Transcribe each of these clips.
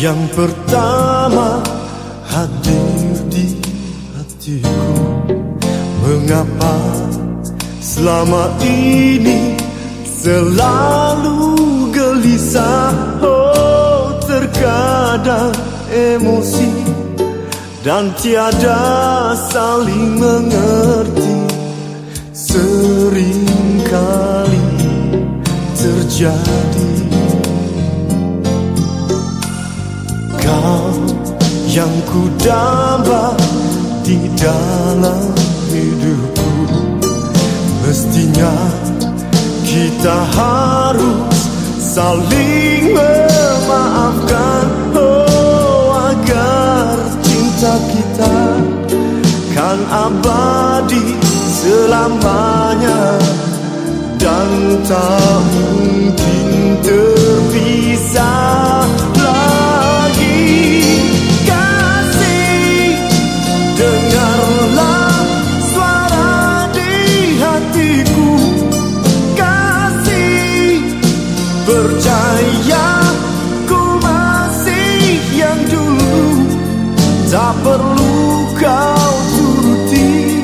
yang pertama hadir di hatiku. Mengapa selama ini selalu gelisah? Oh terkadang emosi dan tiada saling mengerti. Seringkali terjadi yang ku damba di dalam hidupku. Mestinya kita harus saling memaafkan. Oh agar cinta kita kan abadi selamanya Dan tak mungkin terpisah kau turuti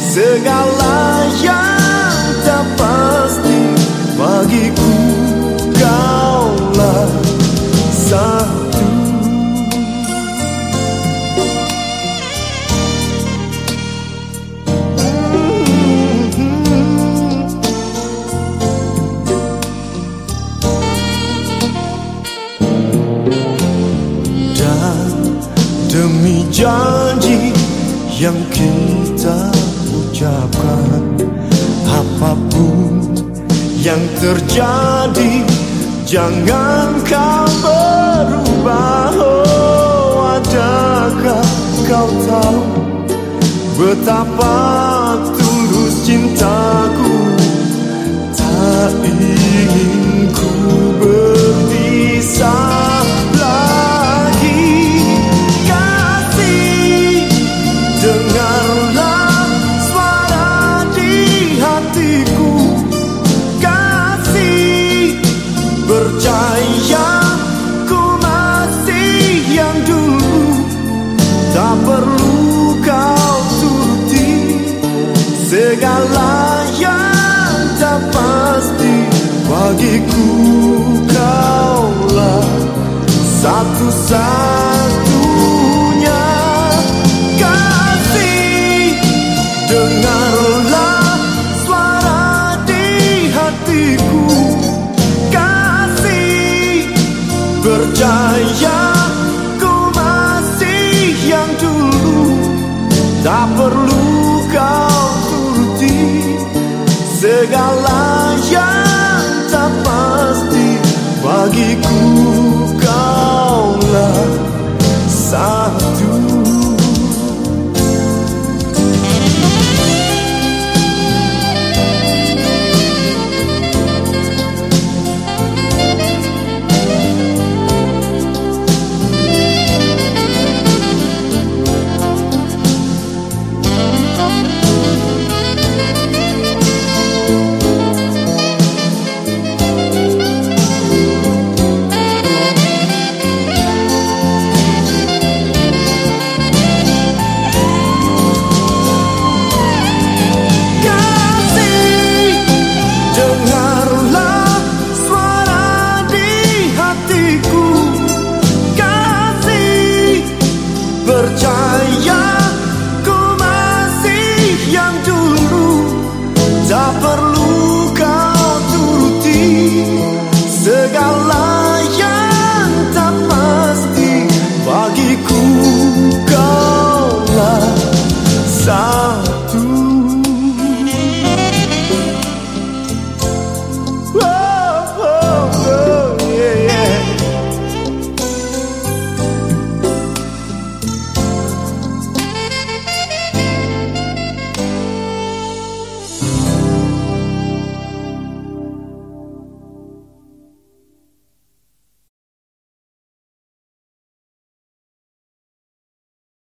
Segala yang tak pasti Bagiku Demi janji yang kita ucapkan Apa pun yang terjadi Jangan kau berubah. Oh adakah kau tahu Betapa satu-satu Percaya ku masih yang dulu. Tak perlu kau turuti Segala yang tak pasti bagiku